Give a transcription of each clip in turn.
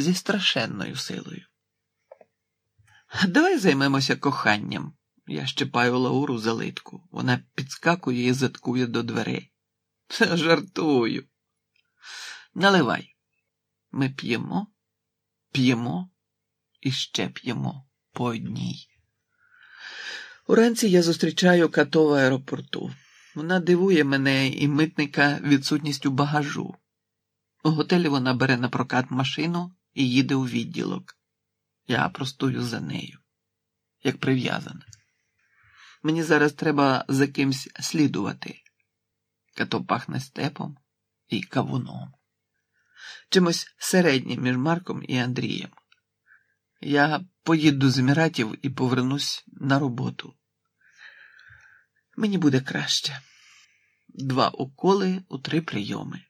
зі страшенною силою. Давай займемося коханням. Я щепаю Лауру за литку. Вона підскакує і заткує до дверей. Жартую. Наливай. Ми п'ємо, п'ємо і ще п'ємо по одній. Уранці я зустрічаю като в аеропорту. Вона дивує мене і митника відсутністю багажу. У готелі вона бере на прокат машину і їде у відділок. Я простую за нею, як прив'язана. Мені зараз треба за кимсь слідувати. Като пахне степом і кавуном. Чимось середнім між Марком і Андрієм. Я поїду з Еміратів і повернусь на роботу. Мені буде краще. Два уколи у три прийоми.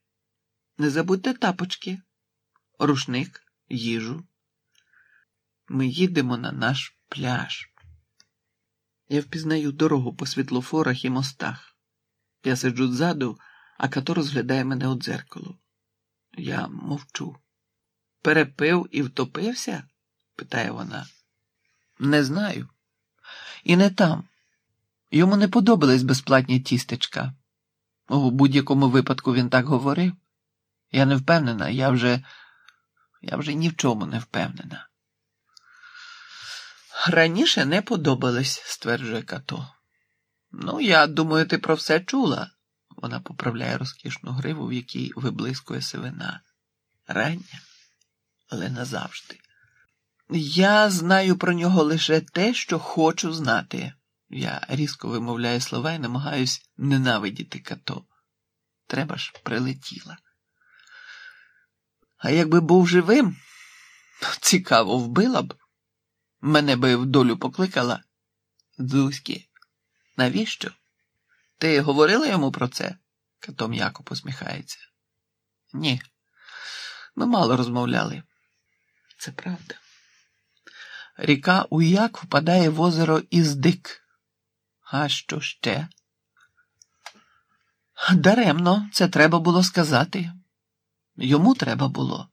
Не забудьте тапочки, рушник, їжу. Ми їдемо на наш пляж. Я впізнаю дорогу по світлофорах і мостах. Я сиджу ззаду, а като розглядає мене у дзеркало. Я мовчу. Перепив і втопився? питає вона. Не знаю. І не там. Йому не подобались безплатні тістечка. У будь-якому випадку він так говорив. Я не впевнена, я вже я вже ні в чому не впевнена. Раніше не подобались, стверджує Като. Ну, я думаю, ти про все чула. Вона поправляє розкішну гриву, в якій виблискує сивина. Рання, але назавжди. Я знаю про нього лише те, що хочу знати. Я різко вимовляю слова і намагаюсь ненавидіти като. Треба ж прилетіла. А якби був живим, цікаво вбила б. Мене би в долю покликала. Дзузьки, навіщо? Ти говорила йому про це? Като м'яко посміхається. Ні, ми мало розмовляли. Це правда. Ріка Уяк впадає в озеро Іздик. А що ще? Даремно, це треба було сказати. Йому треба було.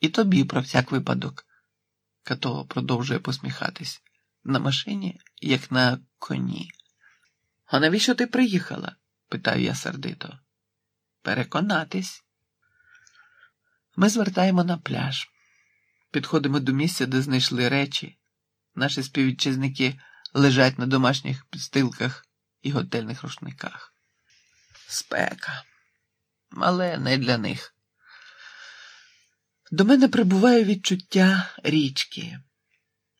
І тобі про всяк випадок. Като продовжує посміхатись. На машині, як на коні. А навіщо ти приїхала? питаю я сердито. Переконатись. Ми звертаємо на пляж. Підходимо до місця, де знайшли речі. Наші співвітчизники лежать на домашніх підстилках і готельних рушниках. Спека, але не для них. До мене прибуває відчуття річки,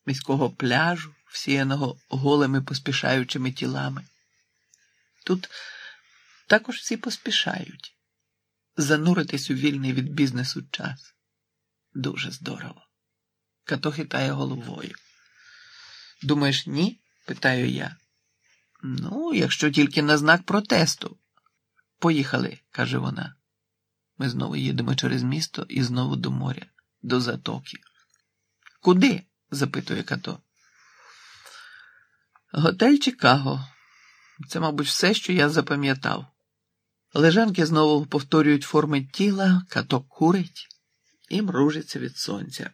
міського пляжу, всіяного голими поспішаючими тілами. Тут також всі поспішають зануритись у вільний від бізнесу час. Дуже здорово. Като хитає головою. Думаєш, ні? питаю я. Ну, якщо тільки на знак протесту. Поїхали, каже вона. Ми знову їдемо через місто і знову до моря, до затоки. Куди? запитує като. Готель Чикаго. Це, мабуть, все, що я запам'ятав. Лежанки знову повторюють форми тіла, като курить і мружиться від сонця.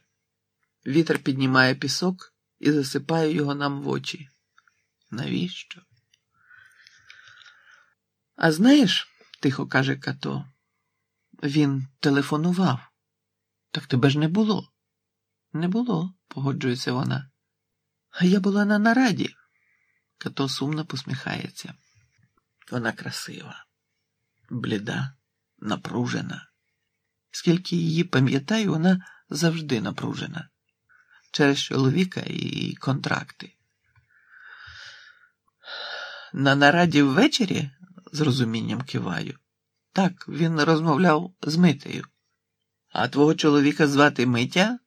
Вітер піднімає пісок і засипає його нам в очі. Навіщо? А знаєш, тихо каже Като, він телефонував. Так тебе ж не було. Не було, погоджується вона. А я була на нараді. Като сумно посміхається. Вона красива, бліда, напружена. Скільки її пам'ятаю, вона завжди напружена через чоловіка і контракти. На нараді ввечері з розумінням киваю. Так, він розмовляв з Митею. А твого чоловіка звати Митя?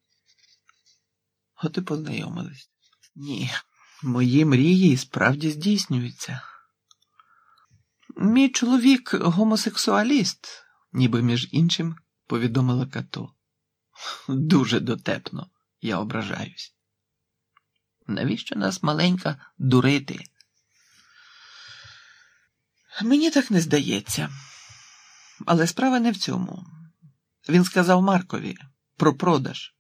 От і познайомились. Ні, мої мрії справді здійснюються. Мій чоловік гомосексуаліст, ніби між іншим повідомила Като. Дуже дотепно, я ображаюсь. Навіщо нас маленька дурити? Мені так не здається. Але справа не в цьому. Він сказав Маркові, про продаж.